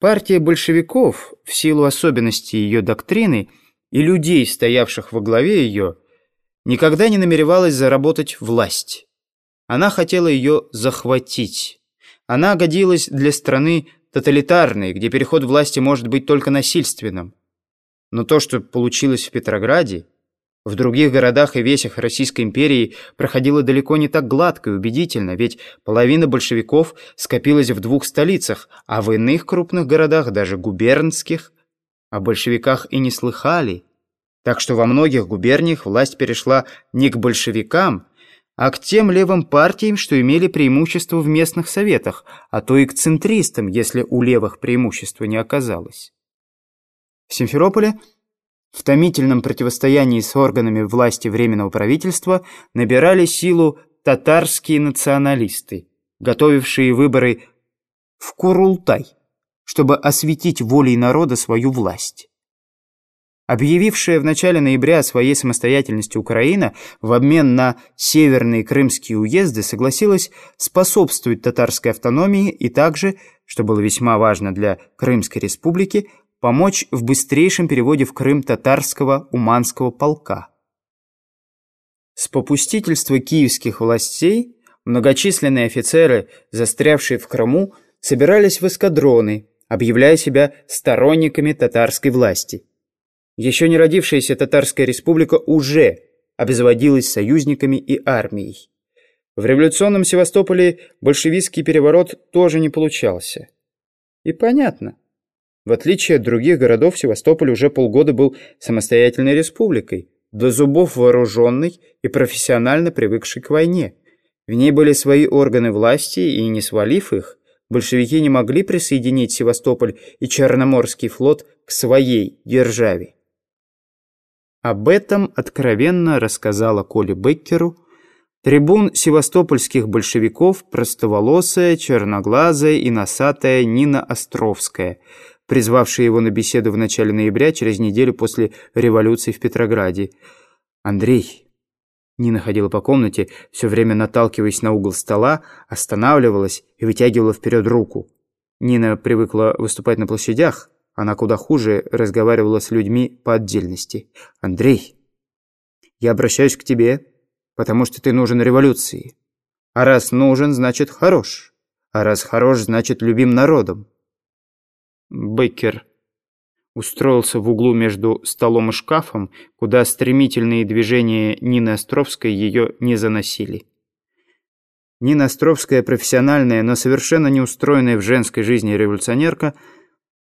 Партия большевиков, в силу особенностей ее доктрины и людей, стоявших во главе ее, никогда не намеревалась заработать власть. Она хотела ее захватить. Она годилась для страны тоталитарной, где переход власти может быть только насильственным. Но то, что получилось в Петрограде, в других городах и весях Российской империи проходило далеко не так гладко и убедительно, ведь половина большевиков скопилась в двух столицах, а в иных крупных городах, даже губернских, о большевиках и не слыхали. Так что во многих губерниях власть перешла не к большевикам, а к тем левым партиям, что имели преимущество в местных советах, а то и к центристам, если у левых преимущества не оказалось. В Симферополе в томительном противостоянии с органами власти Временного правительства набирали силу татарские националисты, готовившие выборы в Курултай, чтобы осветить волей народа свою власть. Объявившая в начале ноября о своей самостоятельности Украина в обмен на северные крымские уезды согласилась способствовать татарской автономии и также, что было весьма важно для Крымской республики, помочь в быстрейшем переводе в Крым татарского уманского полка. С попустительства киевских властей многочисленные офицеры, застрявшие в Крыму, собирались в эскадроны, объявляя себя сторонниками татарской власти. Еще не родившаяся Татарская республика уже обезводилась союзниками и армией. В революционном Севастополе большевистский переворот тоже не получался. И понятно. В отличие от других городов, Севастополь уже полгода был самостоятельной республикой, до зубов вооруженной и профессионально привыкшей к войне. В ней были свои органы власти, и не свалив их, большевики не могли присоединить Севастополь и Черноморский флот к своей державе. Об этом откровенно рассказала Коле Беккеру трибун севастопольских большевиков простоволосая, черноглазая и носатая Нина Островская – призвавший его на беседу в начале ноября, через неделю после революции в Петрограде. «Андрей!» Нина ходила по комнате, все время наталкиваясь на угол стола, останавливалась и вытягивала вперед руку. Нина привыкла выступать на площадях, она куда хуже разговаривала с людьми по отдельности. «Андрей, я обращаюсь к тебе, потому что ты нужен революции. А раз нужен, значит хорош. А раз хорош, значит любим народом. Беккер устроился в углу между столом и шкафом, куда стремительные движения Нины Островской ее не заносили. Нина Островская, профессиональная, но совершенно не устроенная в женской жизни революционерка,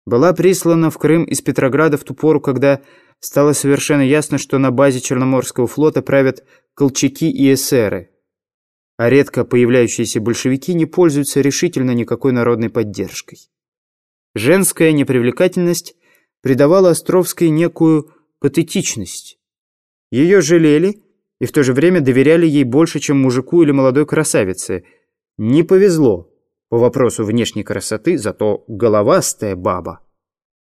была прислана в Крым из Петрограда в ту пору, когда стало совершенно ясно, что на базе Черноморского флота правят колчаки и эсеры, а редко появляющиеся большевики не пользуются решительно никакой народной поддержкой. Женская непривлекательность придавала Островской некую патетичность. Ее жалели и в то же время доверяли ей больше, чем мужику или молодой красавице. Не повезло по вопросу внешней красоты, зато головастая баба.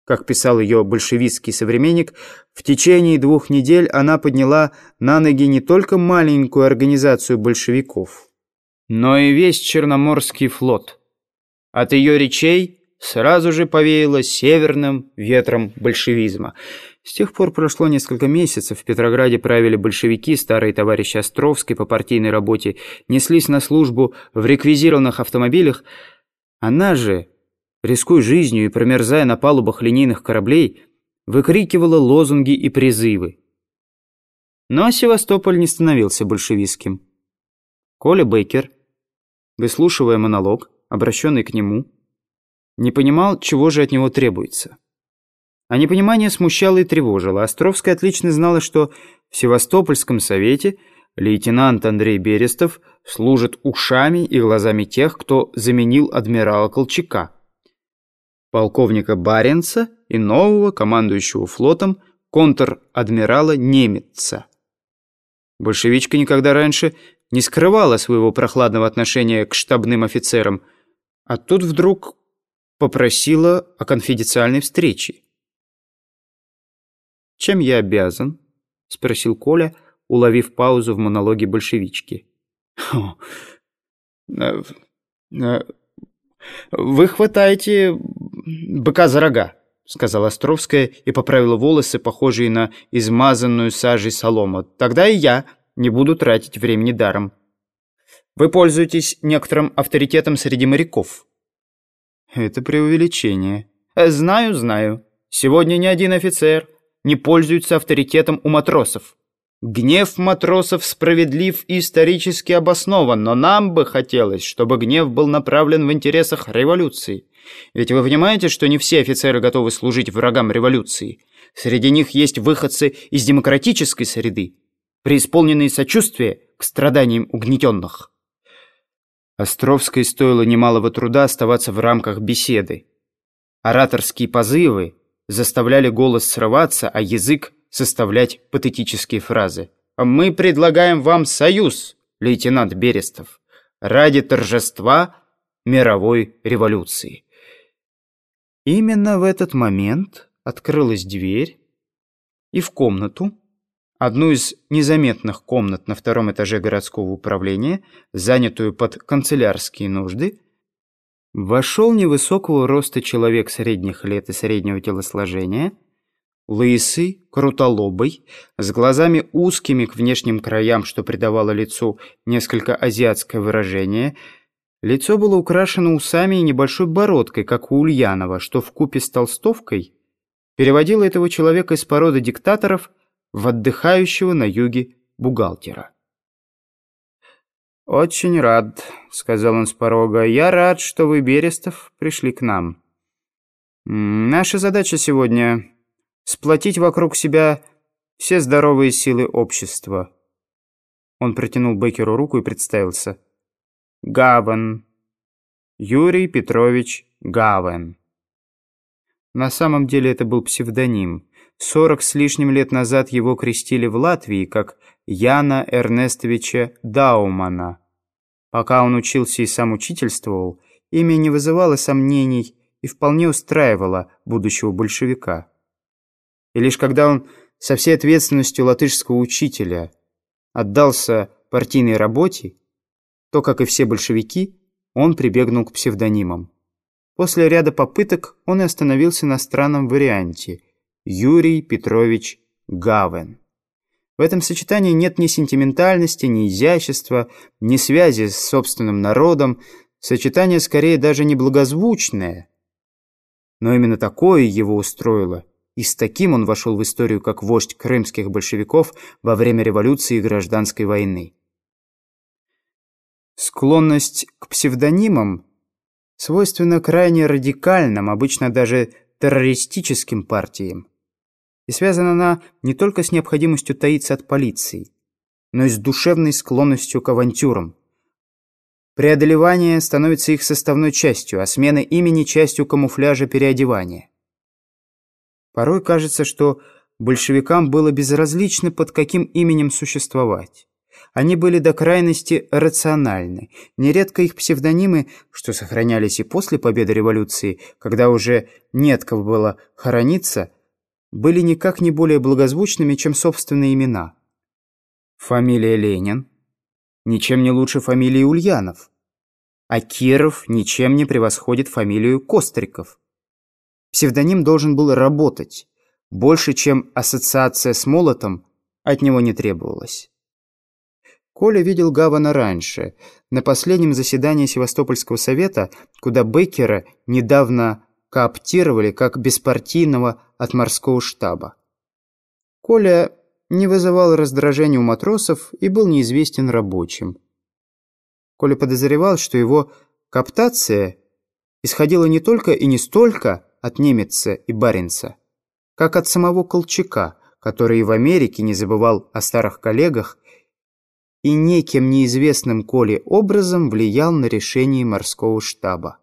Как писал ее большевистский современник, в течение двух недель она подняла на ноги не только маленькую организацию большевиков, но и весь Черноморский флот. От ее речей сразу же повеяло северным ветром большевизма. С тех пор прошло несколько месяцев, в Петрограде правили большевики, старые товарищи Островской по партийной работе, неслись на службу в реквизированных автомобилях. Она же, рискуя жизнью и промерзая на палубах линейных кораблей, выкрикивала лозунги и призывы. Но Севастополь не становился большевистским. Коля Бейкер, выслушивая монолог, обращенный к нему, не понимал, чего же от него требуется. А непонимание смущало и тревожило. Островская отлично знала, что в Севастопольском совете лейтенант Андрей Берестов служит ушами и глазами тех, кто заменил адмирала Колчака, полковника Баренца и нового командующего флотом контр-адмирала Немеца. Большевичка никогда раньше не скрывала своего прохладного отношения к штабным офицерам, а тут вдруг попросила о конфиденциальной встрече. «Чем я обязан?» — спросил Коля, уловив паузу в монологе большевички. Э, э, «Вы хватаете быка за рога», — сказала Островская и поправила волосы, похожие на измазанную сажей солому. «Тогда и я не буду тратить времени даром. Вы пользуетесь некоторым авторитетом среди моряков». «Это преувеличение». «Знаю, знаю. Сегодня ни один офицер не пользуется авторитетом у матросов. Гнев матросов справедлив и исторически обоснован, но нам бы хотелось, чтобы гнев был направлен в интересах революции. Ведь вы понимаете, что не все офицеры готовы служить врагам революции. Среди них есть выходцы из демократической среды, преисполненные сочувствия к страданиям угнетенных. Островской стоило немалого труда оставаться в рамках беседы. Ораторские позывы заставляли голос срываться, а язык составлять патетические фразы. «Мы предлагаем вам союз, лейтенант Берестов, ради торжества мировой революции». Именно в этот момент открылась дверь, и в комнату, одну из незаметных комнат на втором этаже городского управления, занятую под канцелярские нужды, вошел невысокого роста человек средних лет и среднего телосложения – Лысый, крутолобый, с глазами узкими к внешним краям, что придавало лицу несколько азиатское выражение. Лицо было украшено усами и небольшой бородкой, как у Ульянова, что в купе с толстовкой переводило этого человека из породы диктаторов в отдыхающего на юге бухгалтера. «Очень рад», — сказал он с порога. «Я рад, что вы, Берестов, пришли к нам. Наша задача сегодня сплотить вокруг себя все здоровые силы общества. Он протянул Беккеру руку и представился. Гаван. Юрий Петрович Гавен. На самом деле это был псевдоним. Сорок с лишним лет назад его крестили в Латвии как Яна Эрнестовича Даумана. Пока он учился и сам учительствовал, имя не вызывало сомнений и вполне устраивало будущего большевика. И лишь когда он со всей ответственностью латышского учителя отдался партийной работе, то, как и все большевики, он прибегнул к псевдонимам. После ряда попыток он и остановился на странном варианте – Юрий Петрович Гавен. В этом сочетании нет ни сентиментальности, ни изящества, ни связи с собственным народом, сочетание скорее даже неблагозвучное. Но именно такое его устроило – и с таким он вошел в историю как вождь крымских большевиков во время революции и гражданской войны. Склонность к псевдонимам свойственна крайне радикальным, обычно даже террористическим партиям. И связана она не только с необходимостью таиться от полиции, но и с душевной склонностью к авантюрам. Преодолевание становится их составной частью, а смена имени – частью камуфляжа переодевания. Порой кажется, что большевикам было безразлично, под каким именем существовать. Они были до крайности рациональны. Нередко их псевдонимы, что сохранялись и после победы революции, когда уже нет кого было хорониться, были никак не более благозвучными, чем собственные имена. Фамилия Ленин ничем не лучше фамилии Ульянов, а Киров ничем не превосходит фамилию Костриков. Псевдоним должен был работать. Больше, чем ассоциация с молотом, от него не требовалось. Коля видел Гавана раньше, на последнем заседании Севастопольского совета, куда Беккера недавно кооптировали как беспартийного от морского штаба. Коля не вызывал раздражения у матросов и был неизвестен рабочим. Коля подозревал, что его кооптация исходила не только и не столько от немеца и баринца, как от самого Колчака, который и в Америке не забывал о старых коллегах и неким неизвестным Коле образом влиял на решение морского штаба.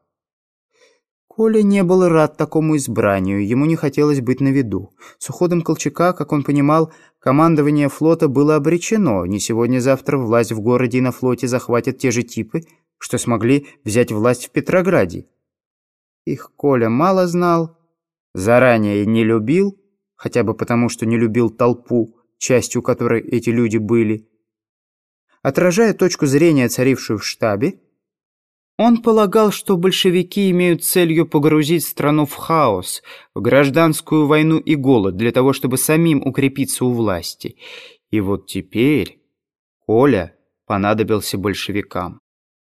Коля не был рад такому избранию, ему не хотелось быть на виду. С уходом Колчака, как он понимал, командование флота было обречено. Не сегодня-завтра власть в городе и на флоте захватят те же типы, что смогли взять власть в Петрограде. Их Коля мало знал, заранее не любил, хотя бы потому, что не любил толпу, частью которой эти люди были. Отражая точку зрения, царившую в штабе, Он полагал, что большевики имеют целью погрузить страну в хаос, в гражданскую войну и голод, для того, чтобы самим укрепиться у власти. И вот теперь Коля понадобился большевикам.